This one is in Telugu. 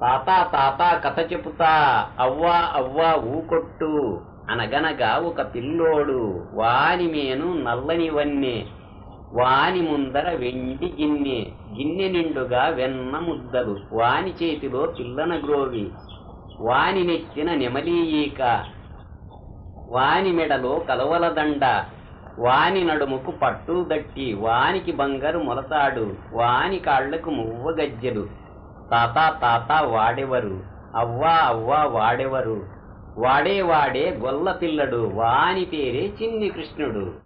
తాతా తాతా కథ చెబుతా అవ్వా అవ్వా ఊకొట్టు. అనగనగా ఒక పిల్లోడు. వాని మేను నల్లనివన్నే వాని ముందర వెండి గిన్నె. గిన్నె నిండుగా వెన్న ముద్దలు. వాని చేతిలో పిల్లన గ్రోవి. వాని నెత్తిన నెమలీయీక ఈక. వాని మెడలో కలవల దండ. వాని నడుముకు పట్టు దట్టి వానికి బంగారు మొలతాడు. వాని కాళ్ళకు మువ్వ గజ్జెలు. తాత తాత వాడెవరు? అవ్వా అవ్వా వాడెవరు? వాడే వాడే గొల్ల పిల్లడు వాని పేరే చిన్ని కృష్ణుడు.